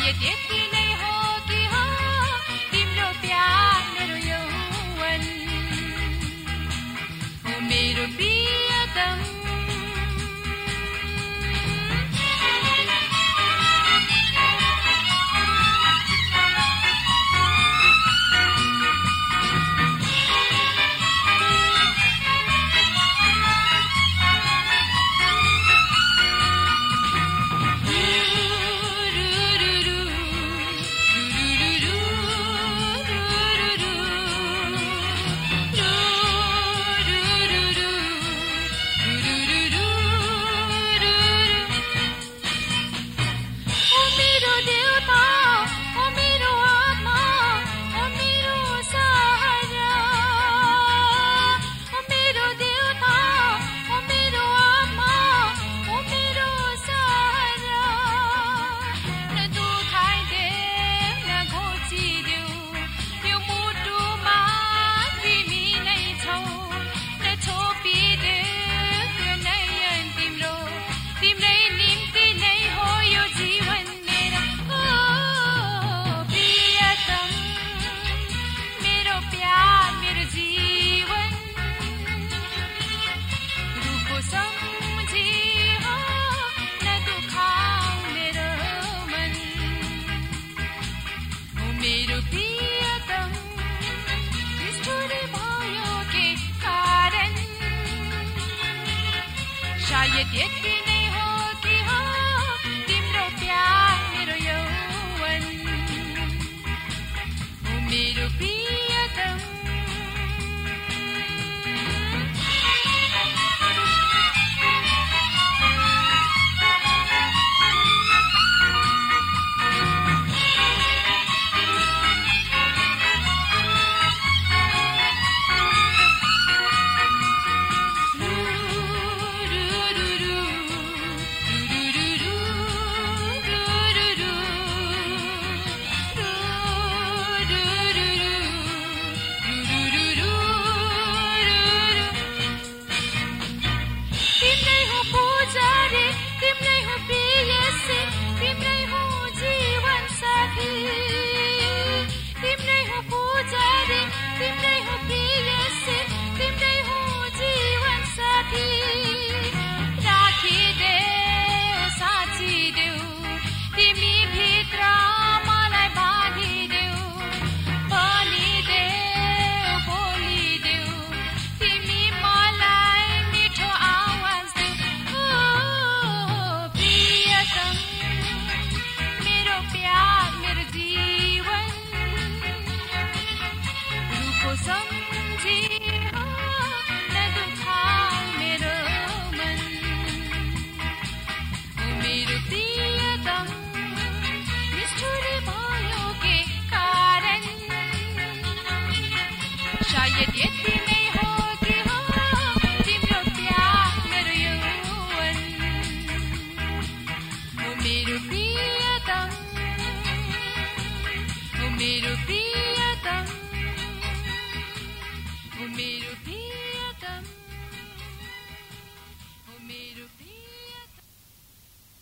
ಕಾಯದೆ ತಿನ you did me शायद ये में होती हो तिम्रो प्यार मेरो यौवन हो मेरो प्रियतम हो मेरो प्रियतम हो मेरो प्रियतम